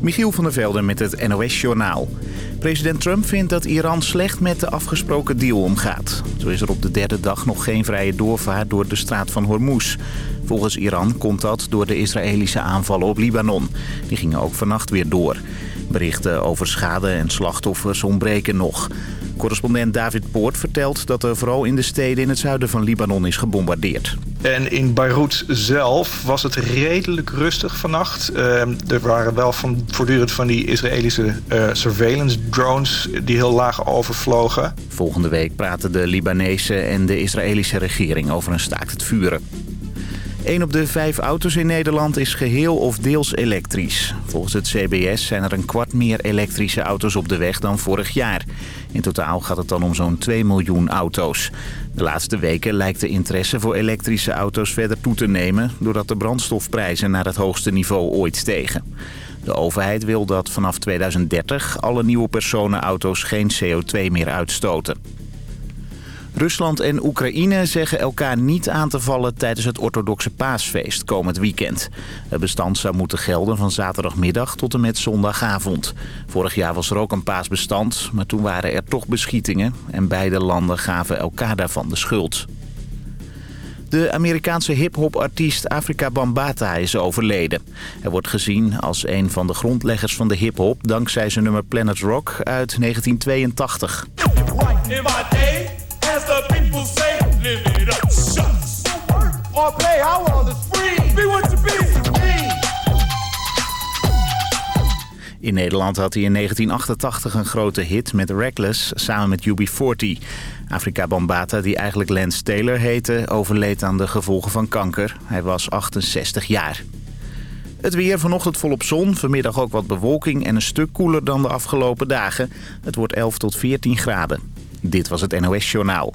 Michiel van der Velden met het NOS-journaal. President Trump vindt dat Iran slecht met de afgesproken deal omgaat. Zo is er op de derde dag nog geen vrije doorvaart door de straat van Hormuz. Volgens Iran komt dat door de Israëlische aanvallen op Libanon. Die gingen ook vannacht weer door. Berichten over schade en slachtoffers ontbreken nog. Correspondent David Poort vertelt dat er vooral in de steden in het zuiden van Libanon is gebombardeerd. En in Beirut zelf was het redelijk rustig vannacht. Uh, er waren wel van, voortdurend van die Israëlische uh, surveillance drones die heel laag overvlogen. Volgende week praten de Libanese en de Israëlische regering over een staakt het vuren. Een op de vijf auto's in Nederland is geheel of deels elektrisch. Volgens het CBS zijn er een kwart meer elektrische auto's op de weg dan vorig jaar. In totaal gaat het dan om zo'n 2 miljoen auto's. De laatste weken lijkt de interesse voor elektrische auto's verder toe te nemen... doordat de brandstofprijzen naar het hoogste niveau ooit stegen. De overheid wil dat vanaf 2030 alle nieuwe personenauto's geen CO2 meer uitstoten. Rusland en Oekraïne zeggen elkaar niet aan te vallen tijdens het orthodoxe paasfeest komend weekend. Het bestand zou moeten gelden van zaterdagmiddag tot en met zondagavond. Vorig jaar was er ook een paasbestand, maar toen waren er toch beschietingen en beide landen gaven elkaar daarvan de schuld. De Amerikaanse hip-hop-artiest Afrika Bambata is overleden. Hij wordt gezien als een van de grondleggers van de hip-hop dankzij zijn nummer Planet Rock uit 1982. Live it up, shucks. Or play our world is free. Be what you be. In Nederland had hij in 1988 een grote hit met Reckless samen met UB40. Afrika Bambata, die eigenlijk Lance Taylor heette, overleed aan de gevolgen van kanker. Hij was 68 jaar. Het weer vanochtend volop zon, vanmiddag ook wat bewolking en een stuk koeler dan de afgelopen dagen. Het wordt 11 tot 14 graden. Dit was het NOS Journaal.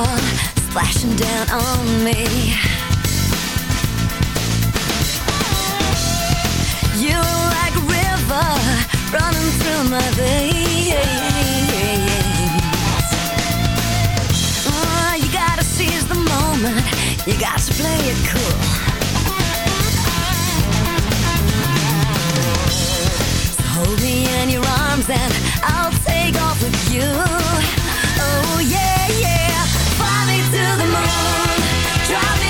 A splashing down on me. You're like a river running through my veins. Oh, you gotta seize the moment, you got to play it cool. So hold me in your arms and I'll take off with you. Oh yeah, yeah. To the moon.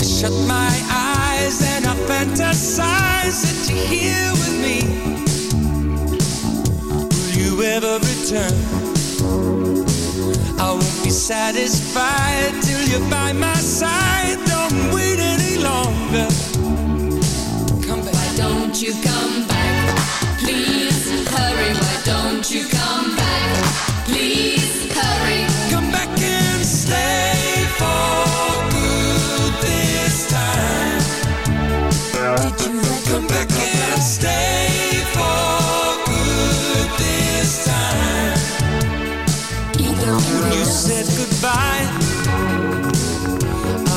I shut my eyes and I fantasize that you're here with me. Will you ever return? I won't be satisfied till you're by my side. Don't wait any longer. Come back. Why don't you come? by.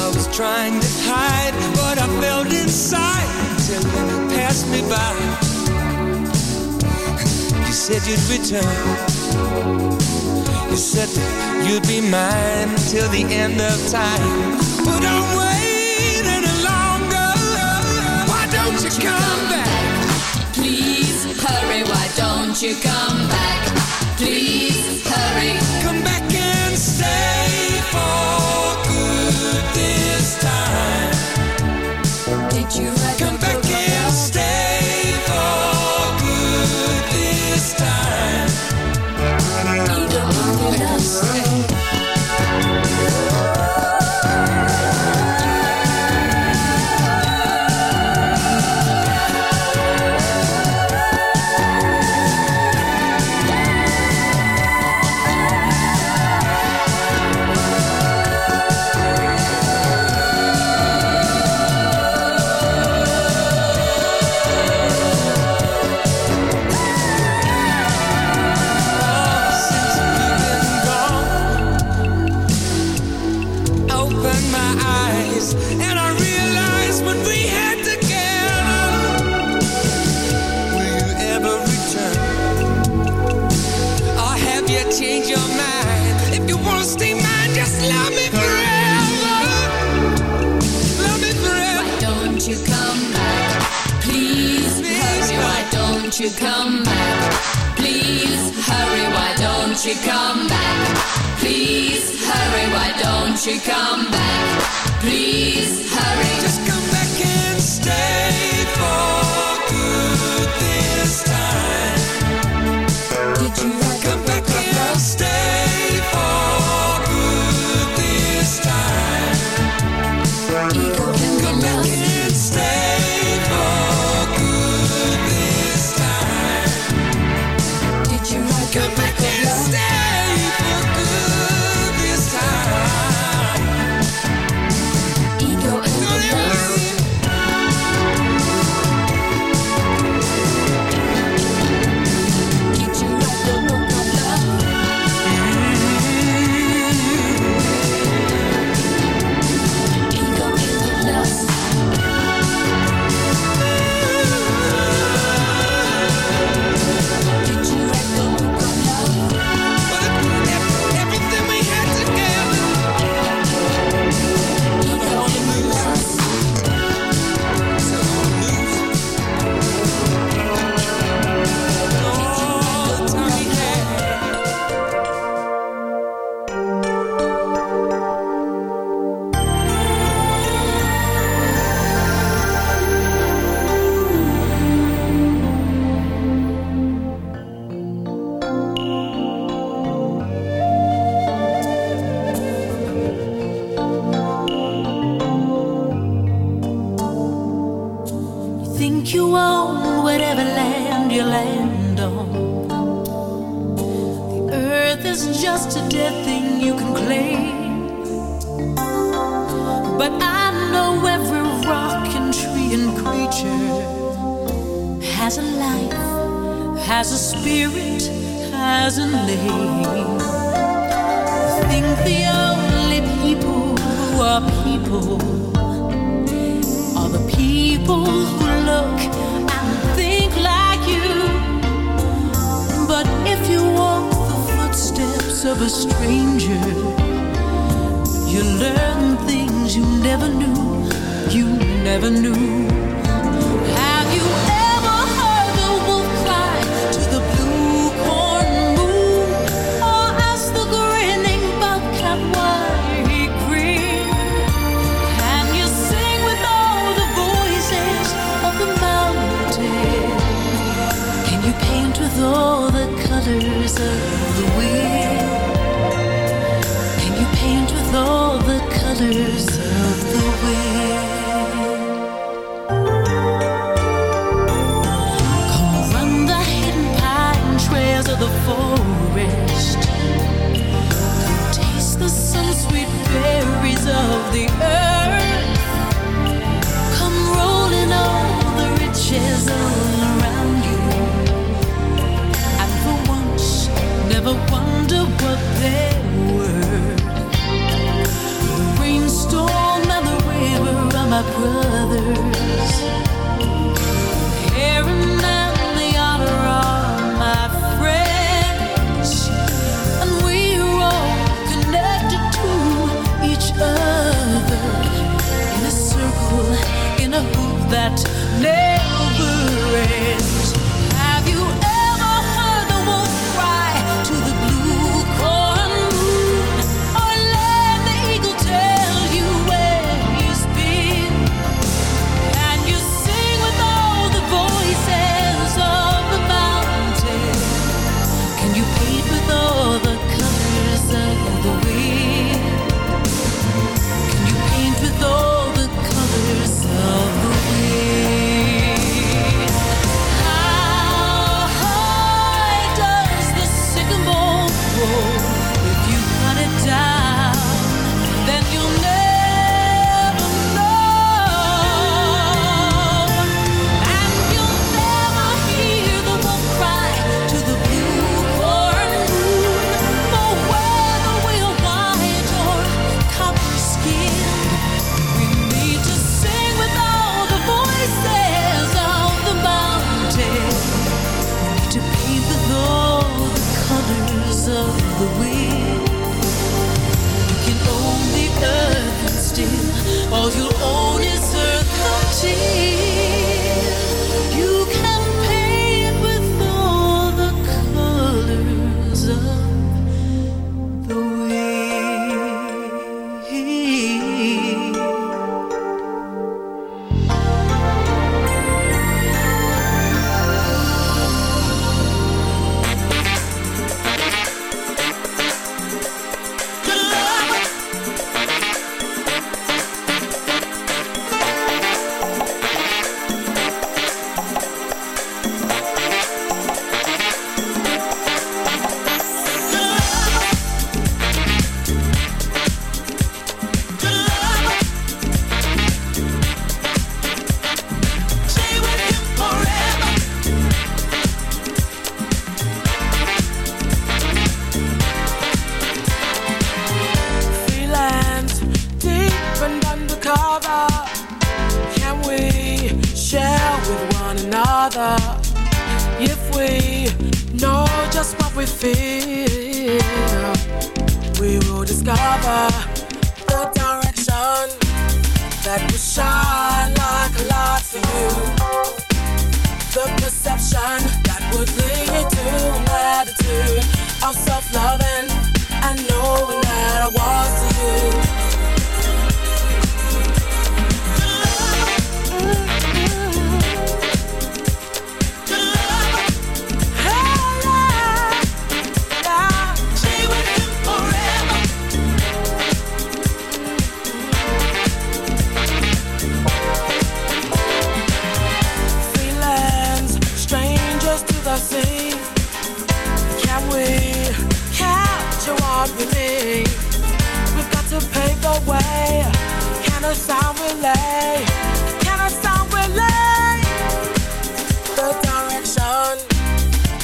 I was trying to hide what I felt inside till you passed me by. You said you'd return. You said you'd be mine till the end of time. But I'm waiting longer. Why don't you come back? Please hurry. Why don't you come back? Please hurry. Come back. For good this time.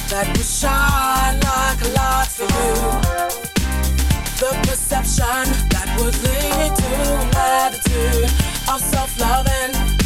that will shine like a light for you. The perception that would lead to an attitude of self-loving.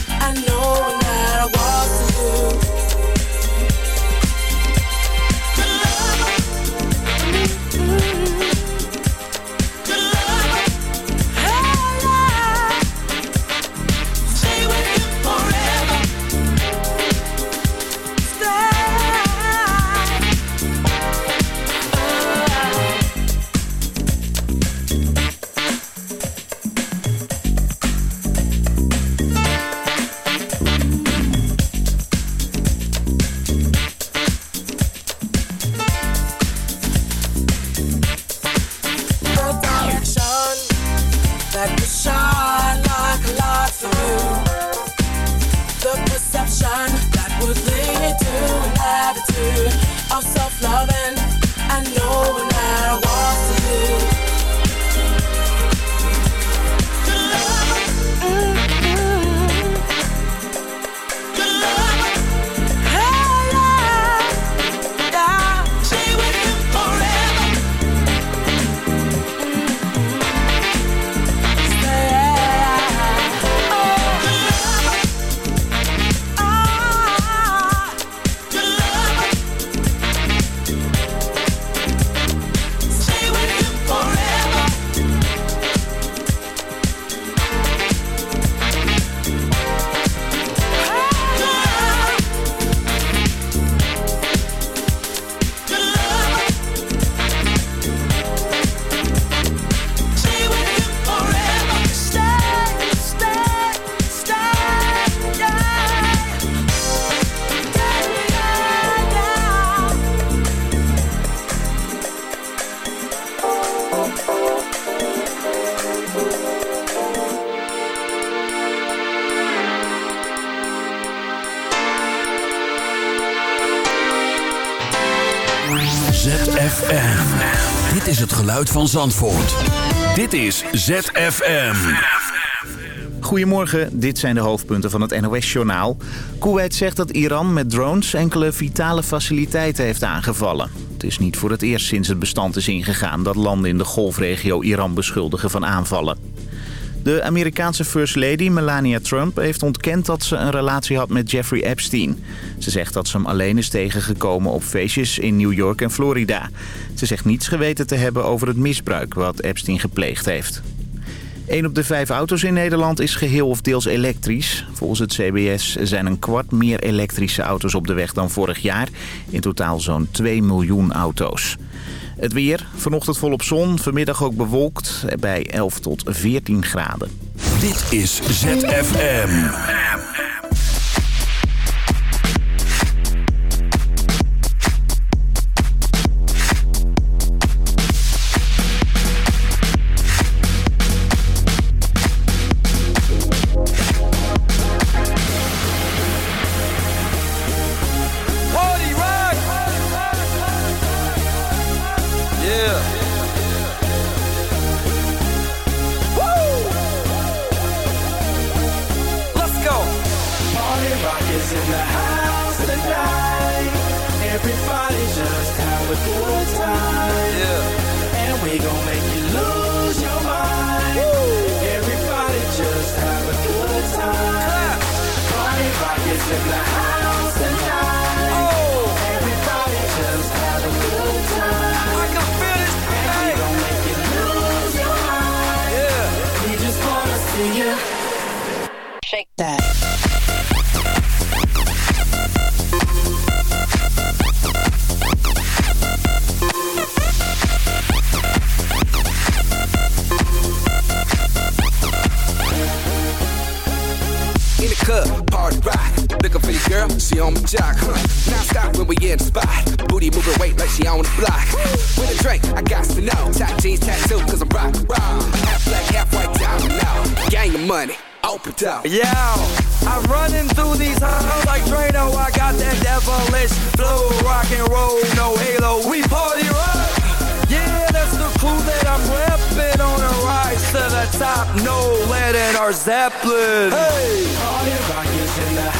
Het geluid van Zandvoort. Dit is ZFM. Goedemorgen, dit zijn de hoofdpunten van het NOS-journaal. Kuwait zegt dat Iran met drones enkele vitale faciliteiten heeft aangevallen. Het is niet voor het eerst sinds het bestand is ingegaan... dat landen in de golfregio Iran beschuldigen van aanvallen. De Amerikaanse First Lady Melania Trump heeft ontkend dat ze een relatie had met Jeffrey Epstein. Ze zegt dat ze hem alleen is tegengekomen op feestjes in New York en Florida. Ze zegt niets geweten te hebben over het misbruik wat Epstein gepleegd heeft. Een op de vijf auto's in Nederland is geheel of deels elektrisch. Volgens het CBS zijn een kwart meer elektrische auto's op de weg dan vorig jaar. In totaal zo'n 2 miljoen auto's. Het weer, vanochtend volop zon, vanmiddag ook bewolkt bij 11 tot 14 graden. Dit is ZFM. Everybody just have a good time. Yeah. And we gon' make she on the block. With a drink, I got to know. Top jeans tattoo, cause I'm rock, rock. Half black, half white diamond now. Gang of money, open up. Yo, I'm running through these halls like Drano. I got that devilish flow, rock and roll, no halo. We party rock. Yeah, that's the crew that I'm repping on a rise to the top. No lead in our Zeppelin. Hey, Party rock is in the house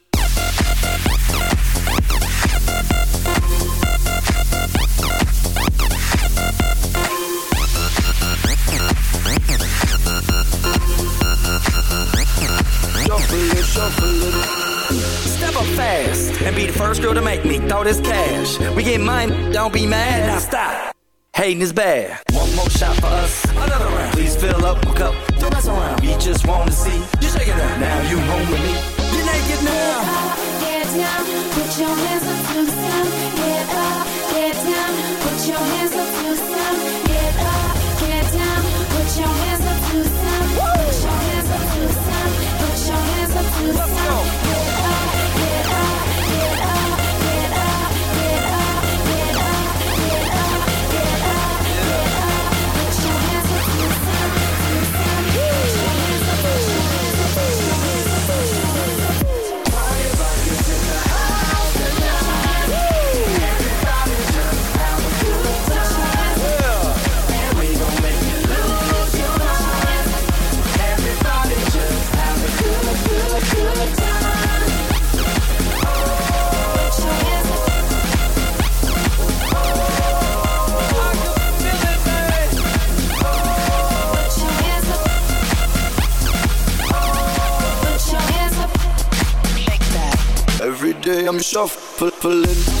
Step up fast and be the first girl to make me throw this cash. We get mine, don't be mad, now stop. Hating is bad. One more shot for us. Another round. Please fill up my cup. Don't mess around. We just want to see you shake it up. Now you home with me. You're naked now. Get down, put your hands up to the. Get up, get down, put your hands up to the. Day I'm shuffling.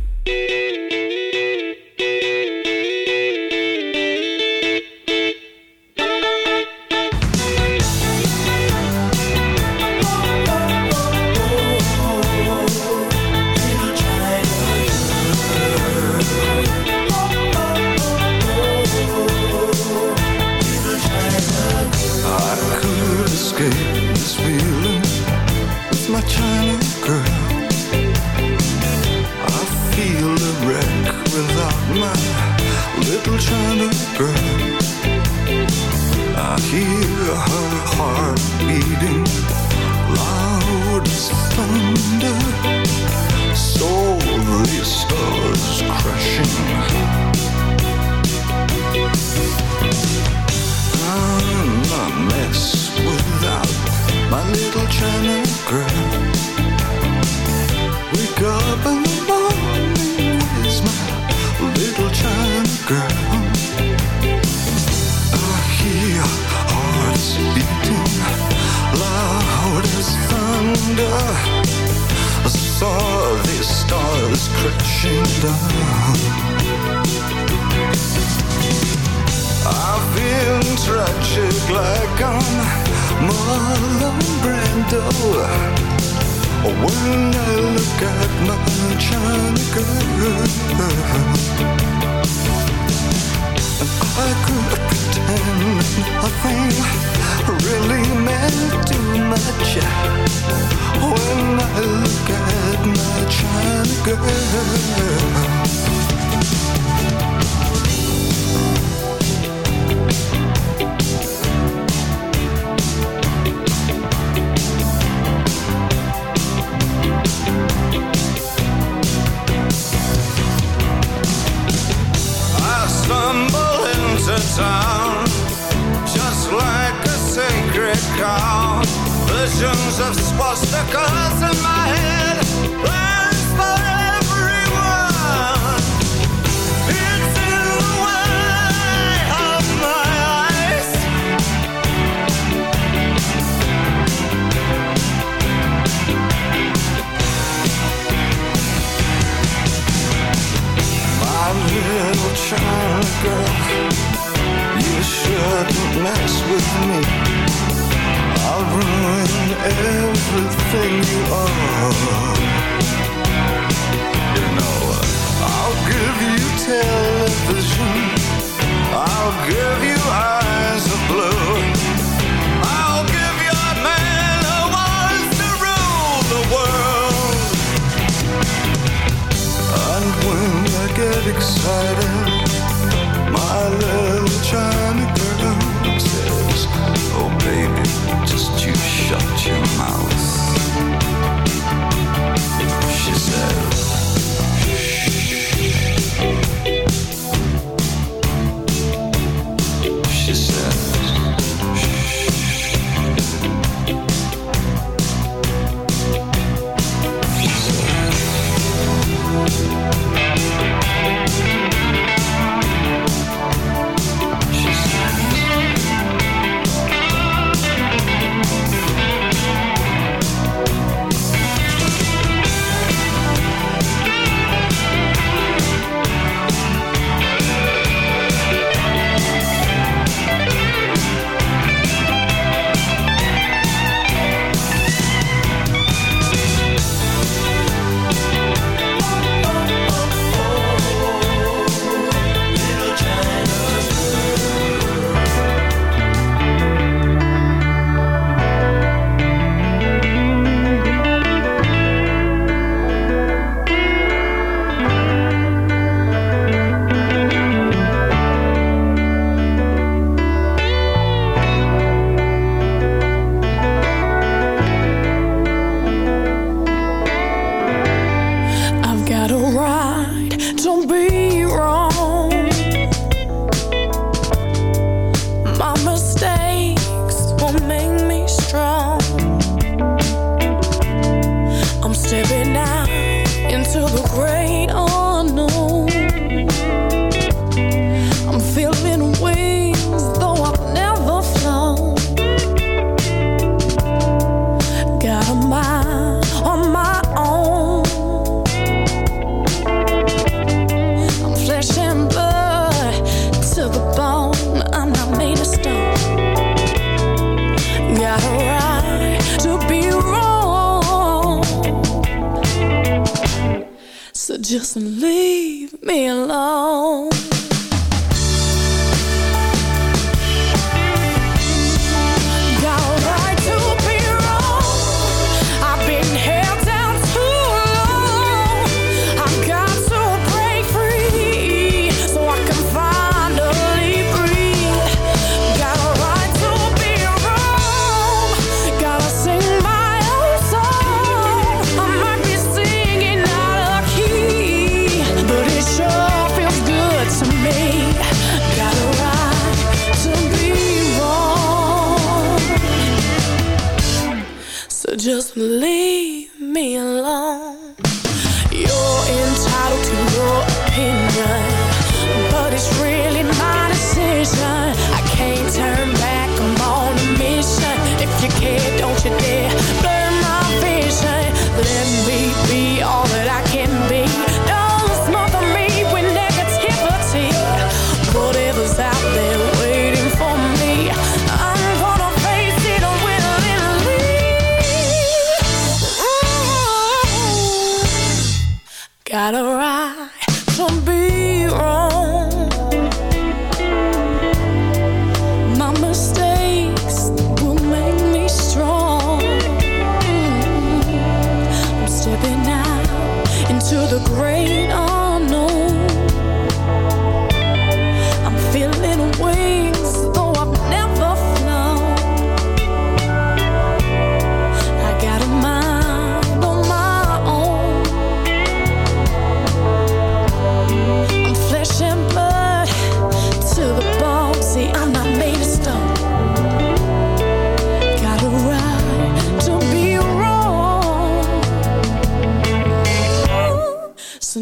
picture when I look at my China girl.